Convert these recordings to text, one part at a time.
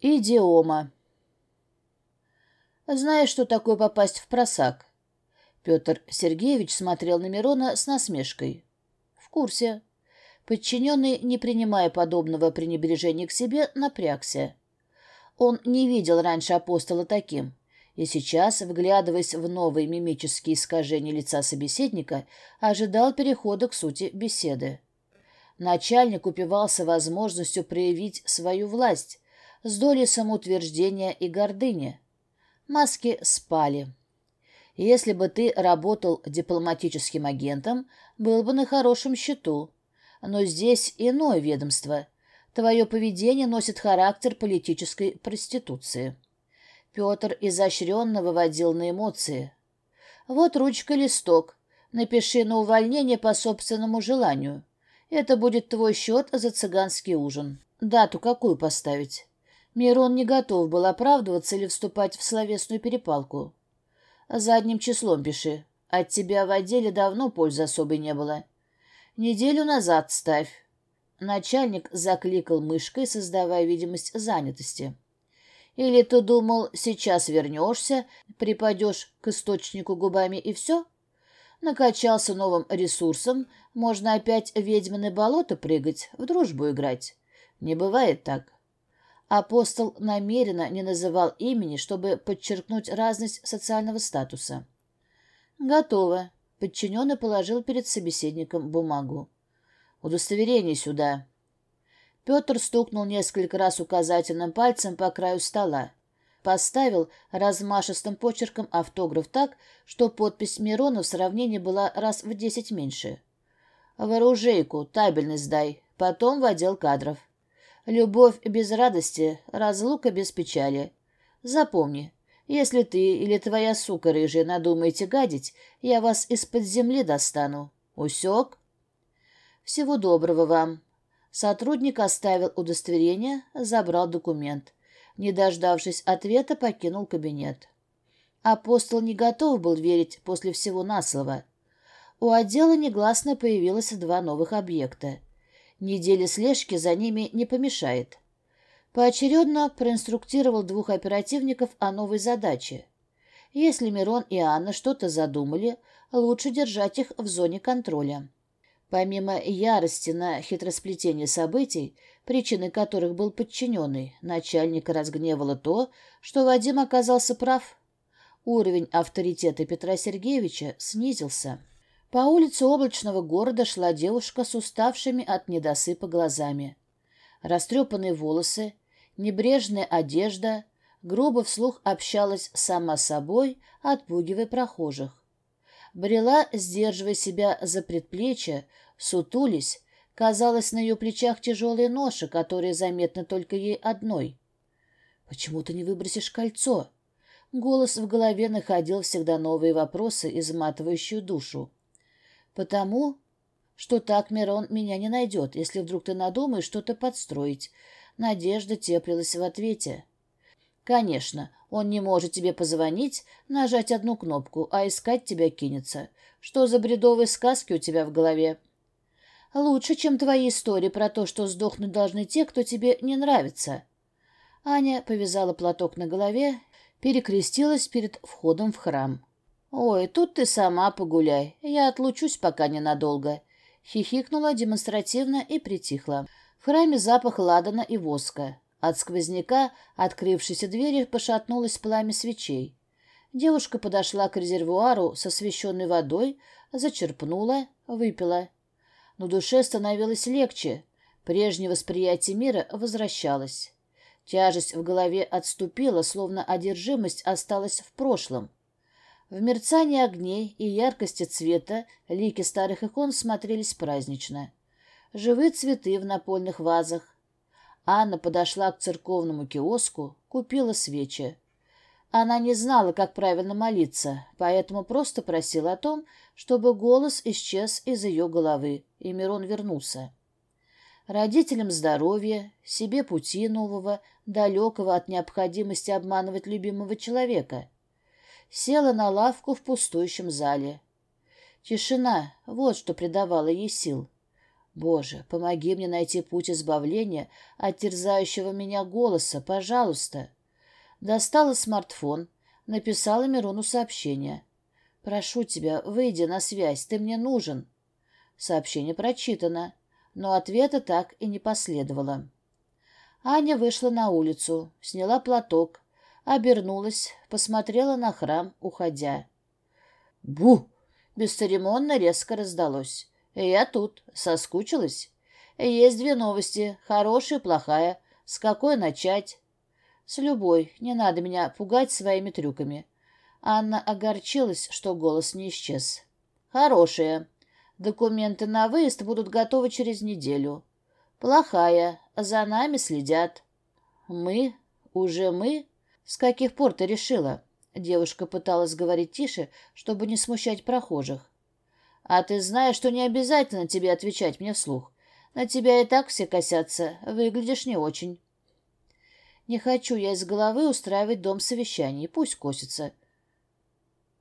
Идиома. Знаешь, что такое попасть в просак? Петр Сергеевич смотрел на Мирона с насмешкой. В курсе. Подчиненный, не принимая подобного пренебрежения к себе, напрягся. Он не видел раньше апостола таким, и сейчас, вглядываясь в новые мимические искажения лица собеседника, ожидал перехода к сути беседы. Начальник упивался возможностью проявить свою власть, с долей самоутверждения и гордыни. Маски спали. Если бы ты работал дипломатическим агентом, был бы на хорошем счету. Но здесь иное ведомство. Твое поведение носит характер политической проституции. Петр изощренно выводил на эмоции. Вот ручка-листок. Напиши на увольнение по собственному желанию. Это будет твой счет за цыганский ужин. Дату какую поставить? Мирон не готов был оправдываться или вступать в словесную перепалку. «Задним числом пиши. От тебя в отделе давно пользы особой не было. Неделю назад ставь». Начальник закликал мышкой, создавая видимость занятости. «Или ты думал, сейчас вернешься, припадешь к источнику губами и все?» Накачался новым ресурсом, можно опять ведьмины болото прыгать, в дружбу играть. Не бывает так. Апостол намеренно не называл имени, чтобы подчеркнуть разность социального статуса. «Готово», — подчиненный положил перед собеседником бумагу. «Удостоверение сюда». Петр стукнул несколько раз указательным пальцем по краю стола. Поставил размашистым почерком автограф так, что подпись Мирона в сравнении была раз в десять меньше. «В оружейку, табельный сдай, потом в отдел кадров». Любовь без радости, разлука без печали. Запомни, если ты или твоя сука рыжая надумаете гадить, я вас из-под земли достану. Усек? Всего доброго вам. Сотрудник оставил удостоверение, забрал документ. Не дождавшись ответа, покинул кабинет. Апостол не готов был верить после всего на слово. У отдела негласно появилось два новых объекта. Неделя слежки за ними не помешает. Поочередно проинструктировал двух оперативников о новой задаче. Если Мирон и Анна что-то задумали, лучше держать их в зоне контроля. Помимо ярости на хитросплетение событий, причиной которых был подчиненный, начальника разгневало то, что Вадим оказался прав. Уровень авторитета Петра Сергеевича снизился. По улице облачного города шла девушка с уставшими от недосыпа глазами. Растрепанные волосы, небрежная одежда, грубо вслух общалась сама собой, отпугивая прохожих. Брела, сдерживая себя за предплечье, сутулись, казалось, на ее плечах тяжелая ноша, которая заметна только ей одной. «Почему ты не выбросишь кольцо?» Голос в голове находил всегда новые вопросы, изматывающие душу. Потому что так Мирон меня не найдет, если вдруг ты надумаешь что-то подстроить. Надежда теплилась в ответе. Конечно, он не может тебе позвонить, нажать одну кнопку, а искать тебя кинется. Что за бредовые сказки у тебя в голове? Лучше, чем твои истории про то, что сдохнуть должны те, кто тебе не нравится. Аня повязала платок на голове, перекрестилась перед входом в храм. «Ой, тут ты сама погуляй, я отлучусь пока ненадолго», — хихикнула демонстративно и притихла. В храме запах ладана и воска. От сквозняка открывшейся двери пошатнулось пламя свечей. Девушка подошла к резервуару со освещенной водой, зачерпнула, выпила. Но душе становилось легче. Прежнее восприятие мира возвращалось. Тяжесть в голове отступила, словно одержимость осталась в прошлом. В мерцании огней и яркости цвета лики старых икон смотрелись празднично. Живые цветы в напольных вазах. Анна подошла к церковному киоску, купила свечи. Она не знала, как правильно молиться, поэтому просто просила о том, чтобы голос исчез из ее головы, и Мирон вернулся. Родителям здоровья, себе пути нового, далекого от необходимости обманывать любимого человека — села на лавку в пустующем зале. Тишина — вот что придавало ей сил. Боже, помоги мне найти путь избавления от терзающего меня голоса, пожалуйста. Достала смартфон, написала Мирону сообщение. «Прошу тебя, выйди на связь, ты мне нужен». Сообщение прочитано, но ответа так и не последовало. Аня вышла на улицу, сняла платок, обернулась, посмотрела на храм, уходя. «Бу!» — бесцеремонно резко раздалось. «Я тут. Соскучилась?» «Есть две новости. Хорошая и плохая. С какой начать?» «С любой. Не надо меня пугать своими трюками». Анна огорчилась, что голос не исчез. «Хорошая. Документы на выезд будут готовы через неделю. Плохая. За нами следят». «Мы? Уже мы? С каких пор ты решила?» Девушка пыталась говорить тише, чтобы не смущать прохожих. А ты знаешь, что не обязательно тебе отвечать мне вслух. На тебя и так все косятся. Выглядишь не очень. Не хочу я из головы устраивать дом совещаний. Пусть косится.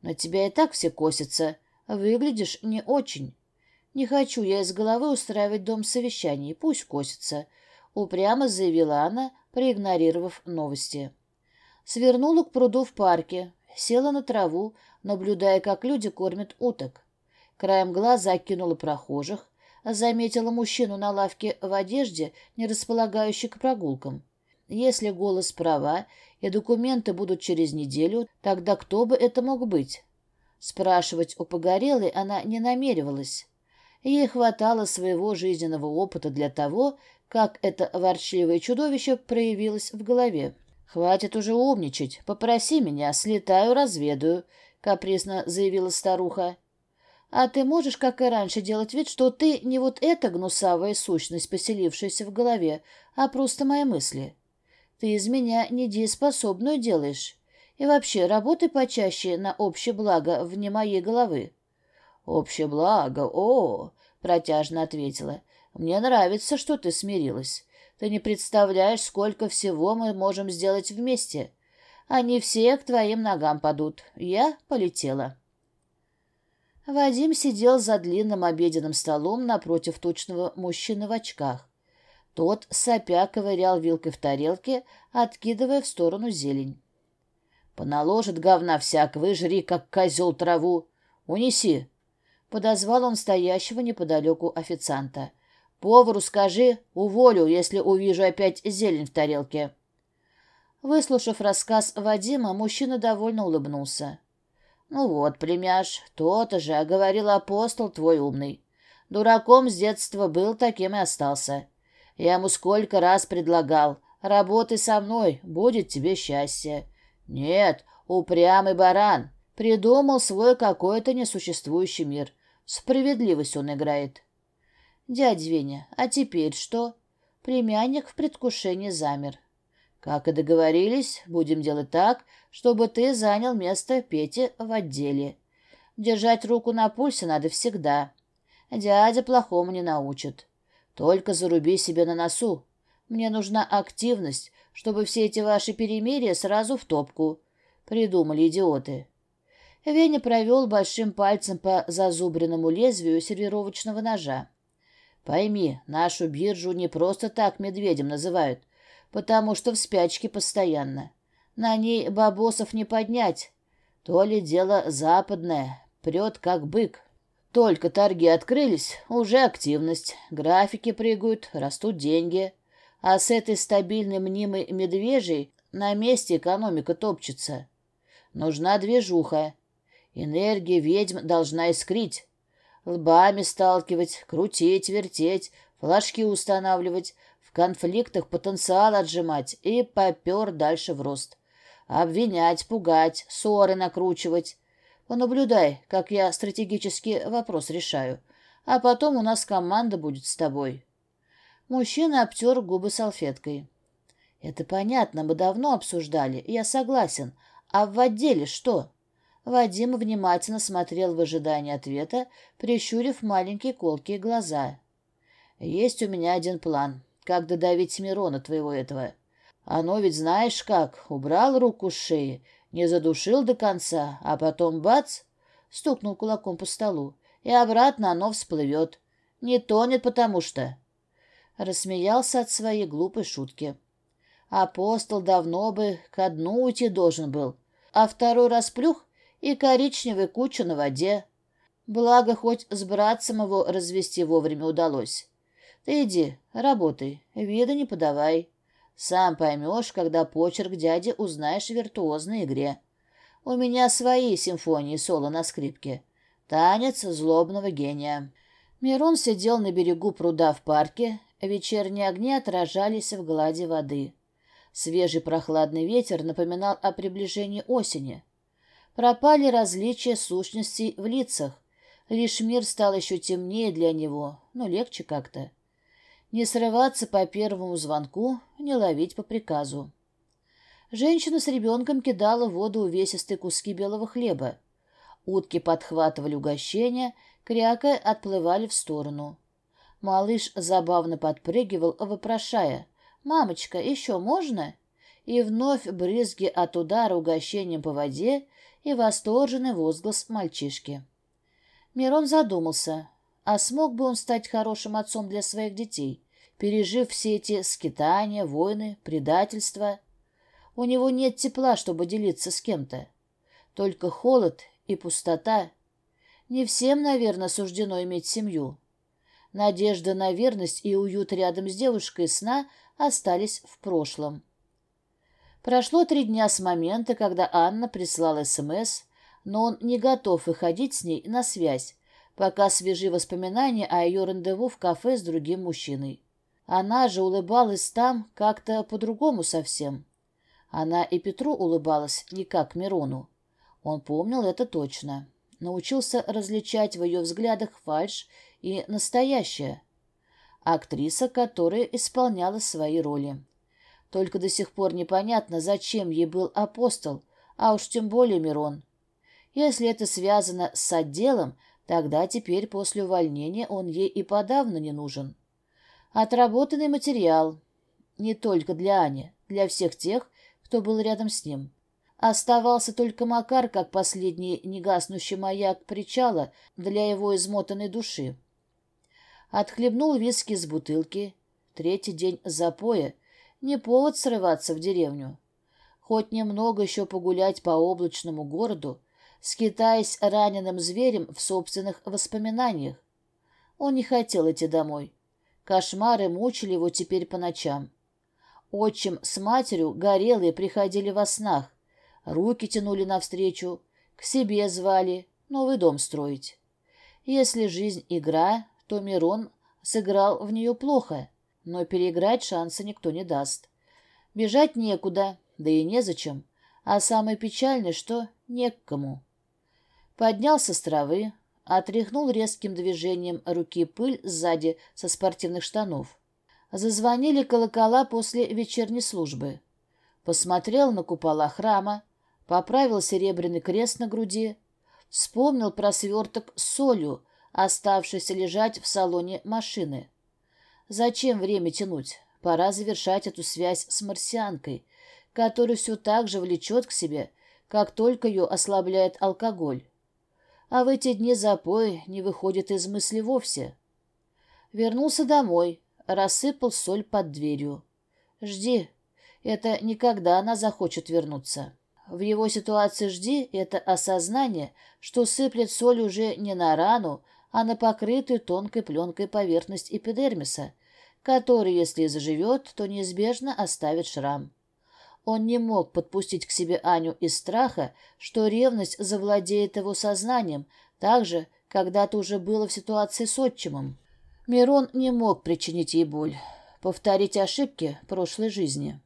На тебя и так все косятся. Выглядишь не очень. Не хочу я из головы устраивать дом совещаний. Пусть косится. Упрямо заявила она, проигнорировав новости. Свернула к пруду в парке, села на траву, наблюдая, как люди кормят уток. Краем глаза окинула прохожих, заметила мужчину на лавке в одежде, не располагающий к прогулкам. Если голос права и документы будут через неделю, тогда кто бы это мог быть? Спрашивать у погорелой она не намеревалась. Ей хватало своего жизненного опыта для того, как это ворчливое чудовище проявилось в голове. «Хватит уже умничать. Попроси меня, слетаю, разведаю», — капризно заявила старуха. А ты можешь, как и раньше, делать вид, что ты не вот эта гнусавая сущность, поселившаяся в голове, а просто мои мысли. Ты из меня недееспособную делаешь. И вообще, работай почаще на общее благо вне моей головы. «Общее благо? О!» — протяжно ответила. «Мне нравится, что ты смирилась. Ты не представляешь, сколько всего мы можем сделать вместе. Они все к твоим ногам падут. Я полетела». Вадим сидел за длинным обеденным столом напротив тучного мужчины в очках. Тот, сопя, ковырял вилкой в тарелке, откидывая в сторону зелень. «Поналожит говна всякого жри, как козел траву. Унеси!» Подозвал он стоящего неподалеку официанта. «Повару скажи, уволю, если увижу опять зелень в тарелке». Выслушав рассказ Вадима, мужчина довольно улыбнулся. «Ну вот, племяш, то-то же, говорил апостол твой умный. Дураком с детства был, таким и остался. Я ему сколько раз предлагал, работай со мной, будет тебе счастье. Нет, упрямый баран, придумал свой какой-то несуществующий мир. Справедливость он играет». «Дядь Веня, а теперь что?» Племянник в предвкушении замер. Как и договорились, будем делать так, чтобы ты занял место Пети в отделе. Держать руку на пульсе надо всегда. Дядя плохому не научит. Только заруби себе на носу. Мне нужна активность, чтобы все эти ваши перемирия сразу в топку. Придумали идиоты. Веня провел большим пальцем по зазубренному лезвию сервировочного ножа. Пойми, нашу биржу не просто так медведем называют — потому что в спячке постоянно. На ней бабосов не поднять. То ли дело западное, прет как бык. Только торги открылись, уже активность, графики прыгают, растут деньги. А с этой стабильной мнимой медвежьей на месте экономика топчется. Нужна движуха. Энергия ведьм должна искрить. Лбами сталкивать, крутить, вертеть, флажки устанавливать, конфликтах потенциал отжимать и попер дальше в рост. Обвинять, пугать, ссоры накручивать. Понаблюдай, как я стратегический вопрос решаю. А потом у нас команда будет с тобой. Мужчина обтер губы салфеткой. Это понятно, мы давно обсуждали, я согласен. А в отделе что? Вадим внимательно смотрел в ожидании ответа, прищурив маленькие колкие глаза. Есть у меня один план. Как додавить Мирона твоего этого? Оно ведь знаешь как, убрал руку с шеи, не задушил до конца, а потом бац, стукнул кулаком по столу, и обратно оно всплывет. Не тонет, потому что...» Рассмеялся от своей глупой шутки. Апостол давно бы ко дну уйти должен был, а второй раз плюх и коричневый куча на воде. Благо, хоть с братцем его развести вовремя удалось. Ты иди, работай, вида не подавай. Сам поймешь, когда почерк дяди узнаешь в виртуозной игре. У меня свои симфонии соло на скрипке. Танец злобного гения. Мирон сидел на берегу пруда в парке, вечерние огни отражались в глади воды. Свежий прохладный ветер напоминал о приближении осени. Пропали различия сущностей в лицах, Лишь мир стал еще темнее для него, но легче как-то. Не срываться по первому звонку, не ловить по приказу. Женщина с ребенком кидала в воду увесистые куски белого хлеба. Утки подхватывали угощения, крякая отплывали в сторону. Малыш забавно подпрыгивал, вопрошая «Мамочка, еще можно?» И вновь брызги от удара угощением по воде и восторженный возглас мальчишки. Мирон задумался, а смог бы он стать хорошим отцом для своих детей, пережив все эти скитания, войны, предательства? У него нет тепла, чтобы делиться с кем-то. Только холод и пустота. Не всем, наверное, суждено иметь семью. Надежда на верность и уют рядом с девушкой сна остались в прошлом. Прошло три дня с момента, когда Анна прислала СМС, но он не готов выходить с ней на связь, пока свежи воспоминания о ее рандеву в кафе с другим мужчиной. Она же улыбалась там как-то по-другому совсем. Она и Петру улыбалась не как Мирону. Он помнил это точно. Научился различать в ее взглядах фальшь и настоящее. Актриса, которая исполняла свои роли. Только до сих пор непонятно, зачем ей был апостол, а уж тем более Мирон. Если это связано с отделом, тогда теперь после увольнения он ей и подавно не нужен. Отработанный материал. Не только для Ани, для всех тех, кто был рядом с ним. Оставался только Макар, как последний негаснущий маяк причала для его измотанной души. Отхлебнул виски с бутылки. Третий день запоя. Не повод срываться в деревню. Хоть немного еще погулять по облачному городу, скитаясь раненым зверем в собственных воспоминаниях. Он не хотел идти домой. Кошмары мучили его теперь по ночам. Отчим с матерью горелые приходили во снах, руки тянули навстречу, к себе звали, новый дом строить. Если жизнь — игра, то Мирон сыграл в нее плохо, но переиграть шанса никто не даст. Бежать некуда, да и незачем, а самое печальное, что не к кому. Поднялся с травы, отряхнул резким движением руки пыль сзади со спортивных штанов. Зазвонили колокола после вечерней службы. Посмотрел на купола храма, поправил серебряный крест на груди, вспомнил про сверток с солью, оставшийся лежать в салоне машины. Зачем время тянуть? Пора завершать эту связь с марсианкой, которая все так же влечет к себе, как только ее ослабляет алкоголь а в эти дни запой не выходит из мысли вовсе. Вернулся домой, рассыпал соль под дверью. «Жди, это никогда она захочет вернуться». В его ситуации «жди» — это осознание, что сыплет соль уже не на рану, а на покрытую тонкой пленкой поверхность эпидермиса, который, если заживет, то неизбежно оставит шрам. Он не мог подпустить к себе Аню из страха, что ревность завладеет его сознанием, так же, когда-то уже было в ситуации с отчимом. Мирон не мог причинить ей боль, повторить ошибки прошлой жизни.